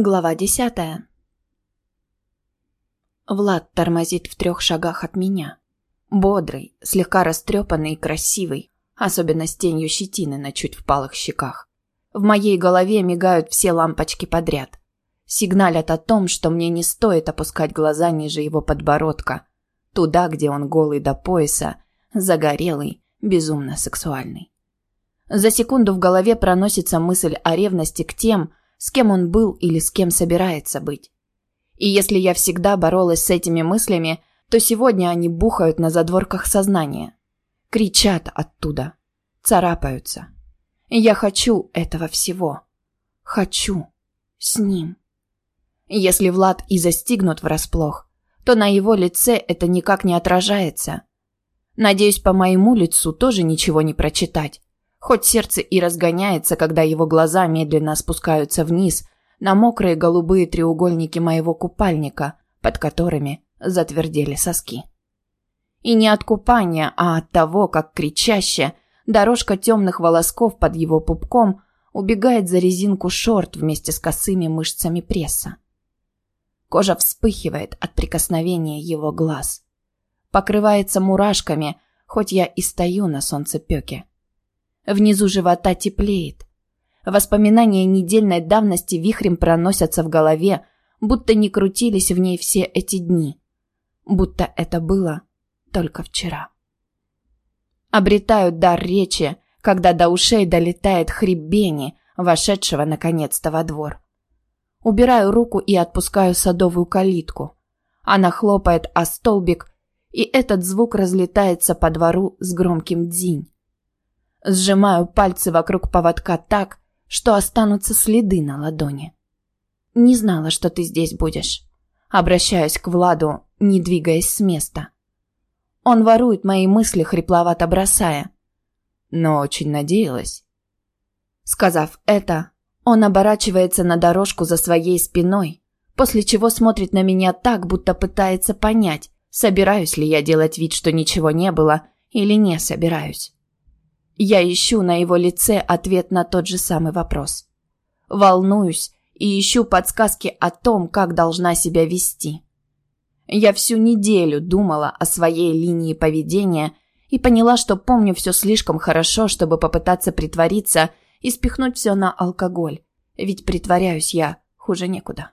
Глава десятая. Влад тормозит в трех шагах от меня. Бодрый, слегка растрепанный и красивый, особенно с тенью щетины на чуть впалых щеках. В моей голове мигают все лампочки подряд. Сигналят о том, что мне не стоит опускать глаза ниже его подбородка, туда, где он голый до пояса, загорелый, безумно сексуальный. За секунду в голове проносится мысль о ревности к тем, с кем он был или с кем собирается быть. И если я всегда боролась с этими мыслями, то сегодня они бухают на задворках сознания. Кричат оттуда. Царапаются. Я хочу этого всего. Хочу. С ним. Если Влад и застигнут врасплох, то на его лице это никак не отражается. Надеюсь, по моему лицу тоже ничего не прочитать. Хоть сердце и разгоняется, когда его глаза медленно спускаются вниз на мокрые голубые треугольники моего купальника, под которыми затвердели соски. И не от купания, а от того, как кричаще дорожка темных волосков под его пупком убегает за резинку шорт вместе с косыми мышцами пресса. Кожа вспыхивает от прикосновения его глаз. Покрывается мурашками, хоть я и стою на солнцепёке. Внизу живота теплеет. Воспоминания недельной давности вихрем проносятся в голове, будто не крутились в ней все эти дни. Будто это было только вчера. Обретаю дар речи, когда до ушей долетает хрип Бени, вошедшего наконец-то во двор. Убираю руку и отпускаю садовую калитку. Она хлопает о столбик, и этот звук разлетается по двору с громким дзинь. Сжимаю пальцы вокруг поводка так, что останутся следы на ладони. Не знала, что ты здесь будешь. Обращаюсь к Владу, не двигаясь с места. Он ворует мои мысли, хрипловато бросая. Но очень надеялась. Сказав это, он оборачивается на дорожку за своей спиной, после чего смотрит на меня так, будто пытается понять, собираюсь ли я делать вид, что ничего не было, или не собираюсь. Я ищу на его лице ответ на тот же самый вопрос. Волнуюсь и ищу подсказки о том, как должна себя вести. Я всю неделю думала о своей линии поведения и поняла, что помню все слишком хорошо, чтобы попытаться притвориться и спихнуть все на алкоголь. Ведь притворяюсь я хуже некуда.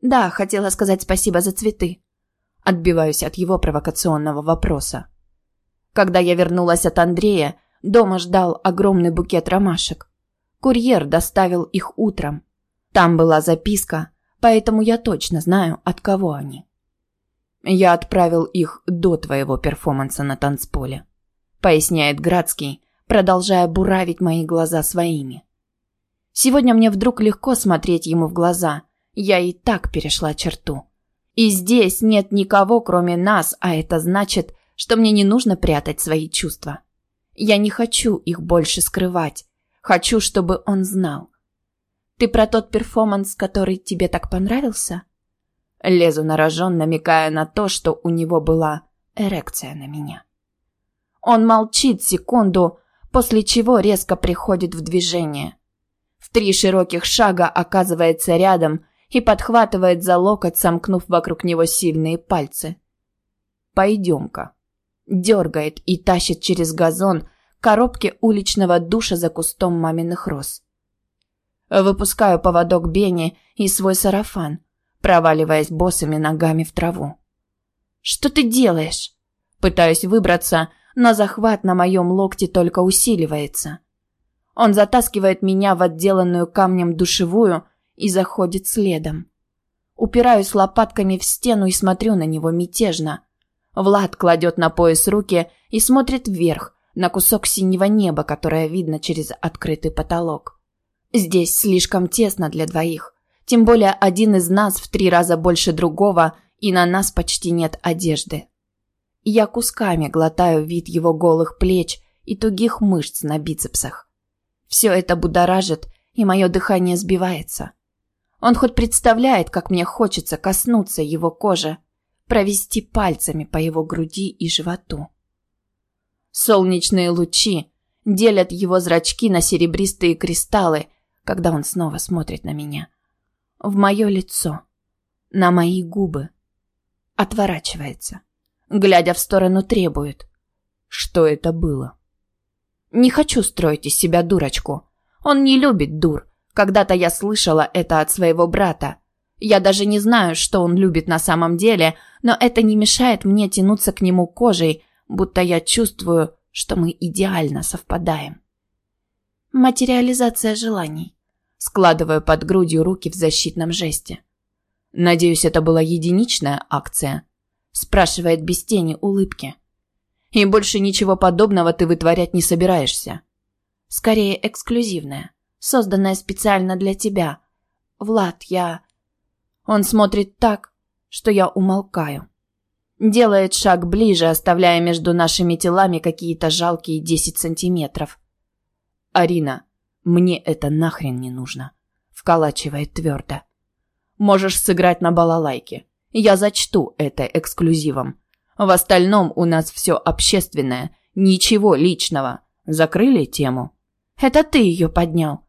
Да, хотела сказать спасибо за цветы. Отбиваюсь от его провокационного вопроса. Когда я вернулась от Андрея, дома ждал огромный букет ромашек. Курьер доставил их утром. Там была записка, поэтому я точно знаю, от кого они. Я отправил их до твоего перформанса на танцполе, поясняет Градский, продолжая буравить мои глаза своими. Сегодня мне вдруг легко смотреть ему в глаза. Я и так перешла черту. И здесь нет никого, кроме нас, а это значит, что мне не нужно прятать свои чувства. Я не хочу их больше скрывать. Хочу, чтобы он знал. Ты про тот перформанс, который тебе так понравился? Лезу на рожон, намекая на то, что у него была эрекция на меня. Он молчит секунду, после чего резко приходит в движение. В три широких шага оказывается рядом и подхватывает за локоть, сомкнув вокруг него сильные пальцы. «Пойдем-ка» дергает и тащит через газон коробки уличного душа за кустом маминых роз. Выпускаю поводок Бени и свой сарафан, проваливаясь босыми ногами в траву. «Что ты делаешь?» Пытаюсь выбраться, но захват на моем локте только усиливается. Он затаскивает меня в отделанную камнем душевую и заходит следом. Упираюсь лопатками в стену и смотрю на него мятежно – Влад кладет на пояс руки и смотрит вверх, на кусок синего неба, которое видно через открытый потолок. Здесь слишком тесно для двоих. Тем более один из нас в три раза больше другого, и на нас почти нет одежды. Я кусками глотаю вид его голых плеч и тугих мышц на бицепсах. Все это будоражит, и мое дыхание сбивается. Он хоть представляет, как мне хочется коснуться его кожи, провести пальцами по его груди и животу. Солнечные лучи делят его зрачки на серебристые кристаллы, когда он снова смотрит на меня. В мое лицо. На мои губы. Отворачивается. Глядя в сторону, требует. Что это было? Не хочу строить из себя дурочку. Он не любит дур. Когда-то я слышала это от своего брата. Я даже не знаю, что он любит на самом деле, но это не мешает мне тянуться к нему кожей, будто я чувствую, что мы идеально совпадаем. Материализация желаний. Складываю под грудью руки в защитном жесте. Надеюсь, это была единичная акция. Спрашивает без тени улыбки. И больше ничего подобного ты вытворять не собираешься. Скорее эксклюзивная, созданная специально для тебя. Влад, я... Он смотрит так, что я умолкаю. Делает шаг ближе, оставляя между нашими телами какие-то жалкие десять сантиметров. «Арина, мне это нахрен не нужно», — вколачивает твердо. «Можешь сыграть на балалайке. Я зачту это эксклюзивом. В остальном у нас все общественное, ничего личного. Закрыли тему?» «Это ты ее поднял».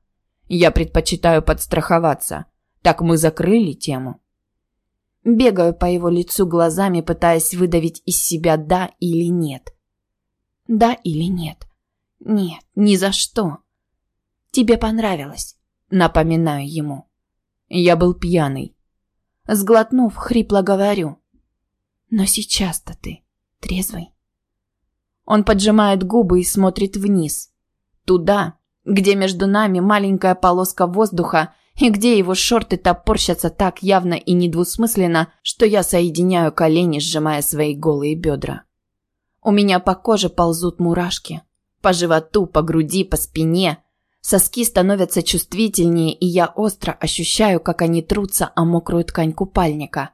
«Я предпочитаю подстраховаться. Так мы закрыли тему». Бегаю по его лицу глазами, пытаясь выдавить из себя «да» или «нет». «Да» или «нет». «Нет, ни за что». «Тебе понравилось», — напоминаю ему. Я был пьяный. Сглотнув, хрипло говорю. «Но сейчас-то ты трезвый». Он поджимает губы и смотрит вниз. Туда, где между нами маленькая полоска воздуха и где его шорты топорщатся так явно и недвусмысленно, что я соединяю колени, сжимая свои голые бедра. У меня по коже ползут мурашки. По животу, по груди, по спине. Соски становятся чувствительнее, и я остро ощущаю, как они трутся о мокрую ткань купальника.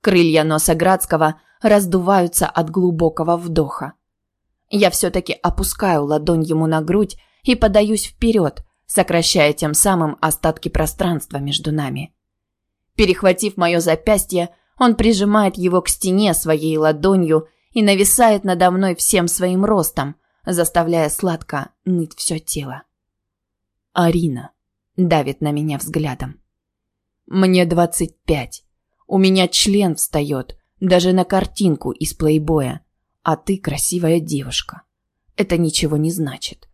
Крылья носа Градского раздуваются от глубокого вдоха. Я все-таки опускаю ладонь ему на грудь и подаюсь вперед, сокращая тем самым остатки пространства между нами. Перехватив мое запястье, он прижимает его к стене своей ладонью и нависает надо мной всем своим ростом, заставляя сладко ныть все тело. Арина давит на меня взглядом. Мне двадцать пять. У меня член встает, даже на картинку из плейбоя. А ты красивая девушка. Это ничего не значит.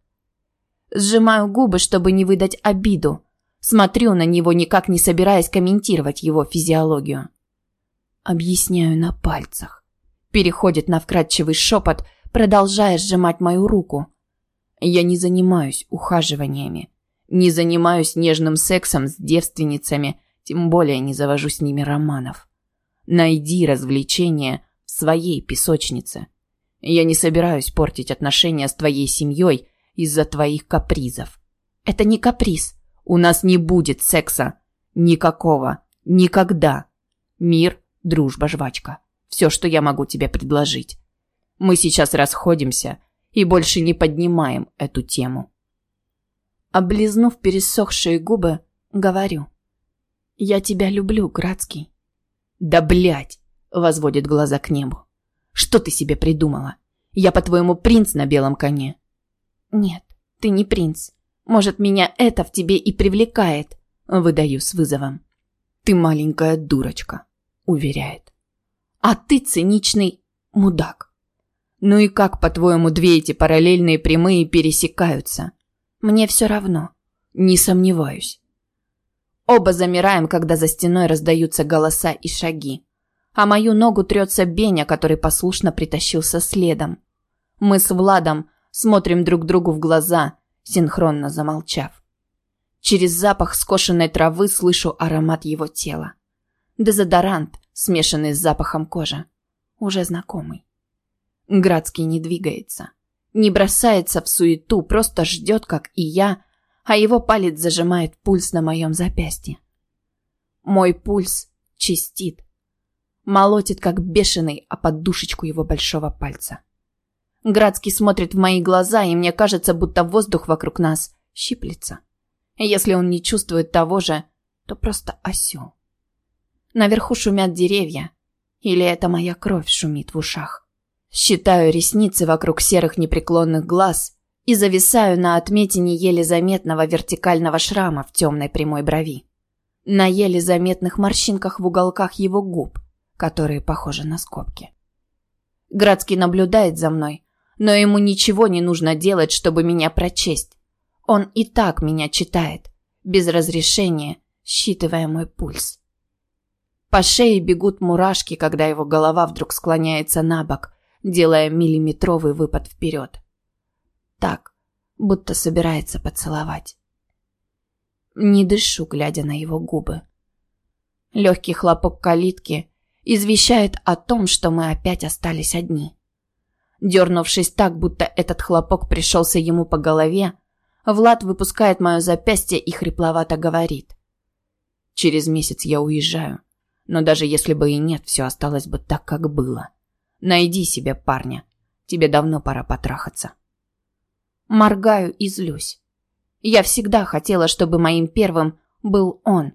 Сжимаю губы, чтобы не выдать обиду. Смотрю на него, никак не собираясь комментировать его физиологию. Объясняю на пальцах. Переходит на вкрадчивый шепот, продолжая сжимать мою руку. Я не занимаюсь ухаживаниями. Не занимаюсь нежным сексом с девственницами, тем более не завожу с ними романов. Найди развлечение в своей песочнице. Я не собираюсь портить отношения с твоей семьей из-за твоих капризов. Это не каприз. У нас не будет секса. Никакого. Никогда. Мир, дружба, жвачка. Все, что я могу тебе предложить. Мы сейчас расходимся и больше не поднимаем эту тему. Облизнув пересохшие губы, говорю. «Я тебя люблю, Градский». «Да блять!» — возводит глаза к небу. «Что ты себе придумала? Я, по-твоему, принц на белом коне?» «Нет, ты не принц. Может, меня это в тебе и привлекает?» Выдаю с вызовом. «Ты маленькая дурочка», — уверяет. «А ты циничный мудак». «Ну и как, по-твоему, две эти параллельные прямые пересекаются?» «Мне все равно». «Не сомневаюсь». Оба замираем, когда за стеной раздаются голоса и шаги. А мою ногу трется Беня, который послушно притащился следом. Мы с Владом смотрим друг другу в глаза, синхронно замолчав. Через запах скошенной травы слышу аромат его тела. Дезодорант, смешанный с запахом кожи. Уже знакомый. Градский не двигается. Не бросается в суету, просто ждет, как и я, а его палец зажимает пульс на моем запястье. Мой пульс чистит. Молотит, как бешеный, о подушечку его большого пальца. Градский смотрит в мои глаза, и мне кажется, будто воздух вокруг нас щиплется. Если он не чувствует того же, то просто осел. Наверху шумят деревья. Или это моя кровь шумит в ушах. Считаю ресницы вокруг серых непреклонных глаз и зависаю на отметине еле заметного вертикального шрама в темной прямой брови. на еле заметных морщинках в уголках его губ, которые похожи на скобки. Градский наблюдает за мной, но ему ничего не нужно делать, чтобы меня прочесть. Он и так меня читает, без разрешения, считывая мой пульс. По шее бегут мурашки, когда его голова вдруг склоняется на бок, делая миллиметровый выпад вперед. Так, будто собирается поцеловать. Не дышу, глядя на его губы. Легкий хлопок калитки извещает о том, что мы опять остались одни. Дернувшись так, будто этот хлопок пришелся ему по голове, Влад выпускает мое запястье и хрипловато говорит. «Через месяц я уезжаю. Но даже если бы и нет, все осталось бы так, как было. Найди себе парня. Тебе давно пора потрахаться. Моргаю и злюсь. Я всегда хотела, чтобы моим первым был он.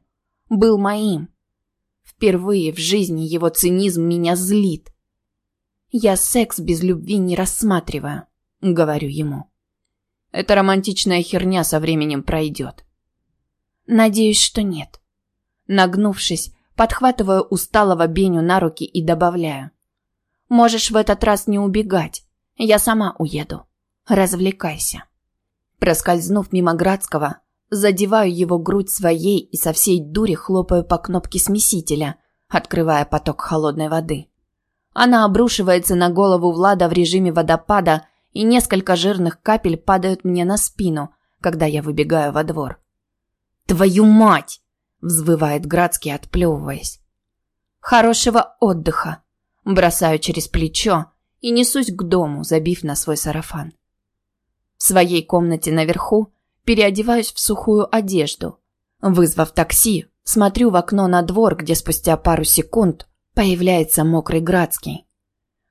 Был моим. Впервые в жизни его цинизм меня злит. Я секс без любви не рассматриваю, говорю ему. Эта романтичная херня со временем пройдет. Надеюсь, что нет. Нагнувшись, Подхватываю усталого Беню на руки и добавляю. «Можешь в этот раз не убегать. Я сама уеду. Развлекайся». Проскользнув мимо Градского, задеваю его грудь своей и со всей дури хлопаю по кнопке смесителя, открывая поток холодной воды. Она обрушивается на голову Влада в режиме водопада, и несколько жирных капель падают мне на спину, когда я выбегаю во двор. «Твою мать!» взвывает Градский, отплевываясь. Хорошего отдыха. Бросаю через плечо и несусь к дому, забив на свой сарафан. В своей комнате наверху переодеваюсь в сухую одежду. Вызвав такси, смотрю в окно на двор, где спустя пару секунд появляется мокрый Градский.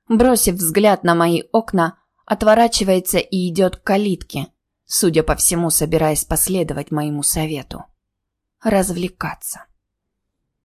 Бросив взгляд на мои окна, отворачивается и идет к калитке, судя по всему, собираясь последовать моему совету развлекаться.